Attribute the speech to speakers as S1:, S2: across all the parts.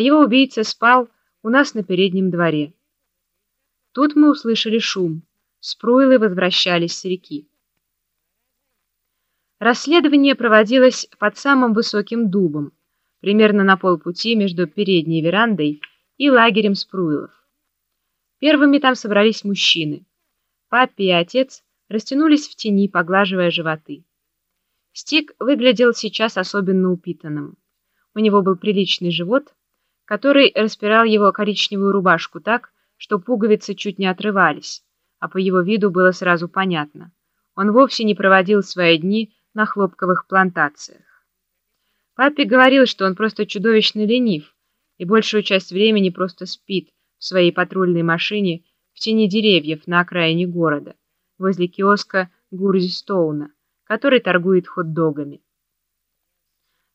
S1: а его убийца спал у нас на переднем дворе. Тут мы услышали шум. Спруилы возвращались с реки. Расследование проводилось под самым высоким дубом, примерно на полпути между передней верандой и лагерем Спруилов. Первыми там собрались мужчины. Папе и отец растянулись в тени, поглаживая животы. Стик выглядел сейчас особенно упитанным. У него был приличный живот, который распирал его коричневую рубашку так, что пуговицы чуть не отрывались, а по его виду было сразу понятно. Он вовсе не проводил свои дни на хлопковых плантациях. Папе говорил, что он просто чудовищно ленив и большую часть времени просто спит в своей патрульной машине в тени деревьев на окраине города, возле киоска Гурзи Стоуна, который торгует хот-догами.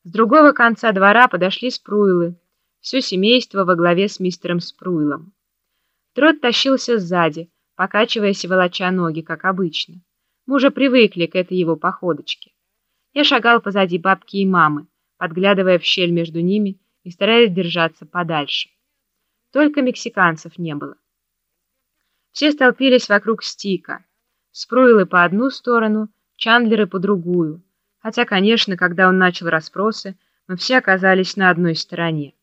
S1: С другого конца двора подошли Спруилы, все семейство во главе с мистером Спруилом. Трот тащился сзади, покачиваясь и волоча ноги, как обычно. Мы уже привыкли к этой его походочке. Я шагал позади бабки и мамы, подглядывая в щель между ними и стараясь держаться подальше. Только мексиканцев не было. Все столпились вокруг Стика. Спруилы по одну сторону, Чандлеры по другую. Хотя, конечно, когда он начал расспросы, мы все оказались на одной стороне.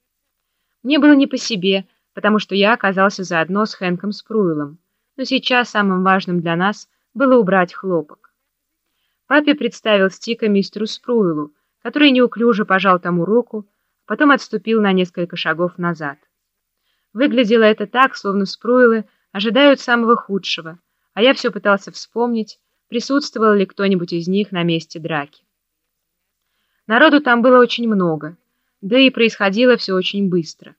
S1: Мне было не по себе, потому что я оказался заодно с Хэнком Спруилом, но сейчас самым важным для нас было убрать хлопок. Папе представил Стика мистеру Спруилу, который неуклюже пожал тому руку, а потом отступил на несколько шагов назад. Выглядело это так, словно Спруилы ожидают самого худшего, а я все пытался вспомнить, присутствовал ли кто-нибудь из них на месте драки. Народу там было очень много, да и происходило все очень быстро.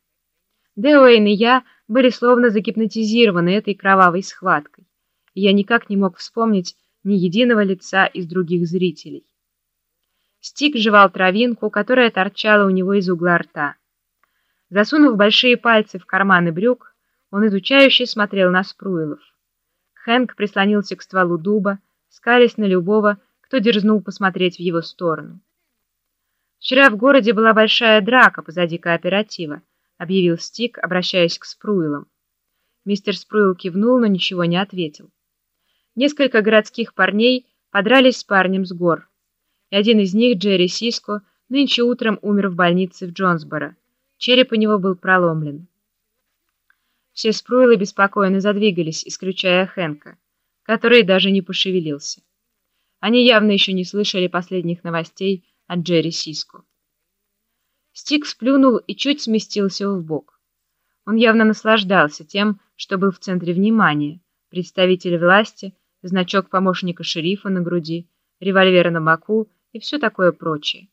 S1: Деуэйн и я были словно загипнотизированы этой кровавой схваткой, и я никак не мог вспомнить ни единого лица из других зрителей. Стик жевал травинку, которая торчала у него из угла рта. Засунув большие пальцы в карманы брюк, он изучающе смотрел на Спруилов. Хэнк прислонился к стволу дуба, скались на любого, кто дерзнул посмотреть в его сторону. «Вчера в городе была большая драка позади кооператива», — объявил Стик, обращаясь к Спруилам. Мистер Спруил кивнул, но ничего не ответил. Несколько городских парней подрались с парнем с гор, и один из них, Джерри Сиско, нынче утром умер в больнице в Джонсборо. Череп у него был проломлен. Все Спруилы беспокойно задвигались, исключая Хэнка который даже не пошевелился. Они явно еще не слышали последних новостей от Джерри Сиско. Стик сплюнул и чуть сместился в бок. Он явно наслаждался тем, что был в центре внимания, представитель власти, значок помощника шерифа на груди, револьвер на боку и все такое прочее.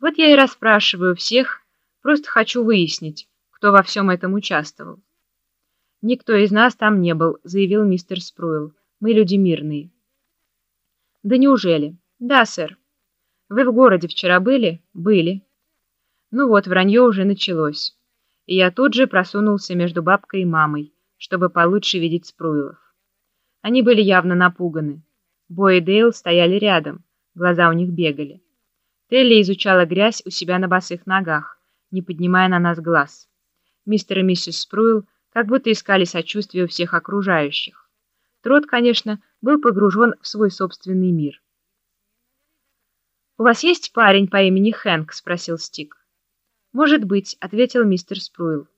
S1: Вот я и расспрашиваю всех, просто хочу выяснить, кто во всем этом участвовал. «Никто из нас там не был», — заявил мистер Спруил. «Мы люди мирные». «Да неужели?» «Да, сэр». «Вы в городе вчера были?» «Были». Ну вот, вранье уже началось. И я тут же просунулся между бабкой и мамой, чтобы получше видеть Спруилов. Они были явно напуганы. Бой и Дейл стояли рядом, глаза у них бегали. Телли изучала грязь у себя на босых ногах, не поднимая на нас глаз. Мистер и миссис Спруил как будто искали сочувствия у всех окружающих. Трот, конечно, был погружен в свой собственный мир. «У вас есть парень по имени Хэнк?» — спросил Стик. «Может быть», — ответил мистер Спруил.